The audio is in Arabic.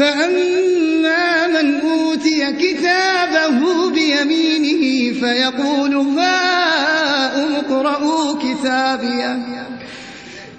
فأما من أوتي كتابه بيمينه فيقول هاؤم اقرءوا كتابيه.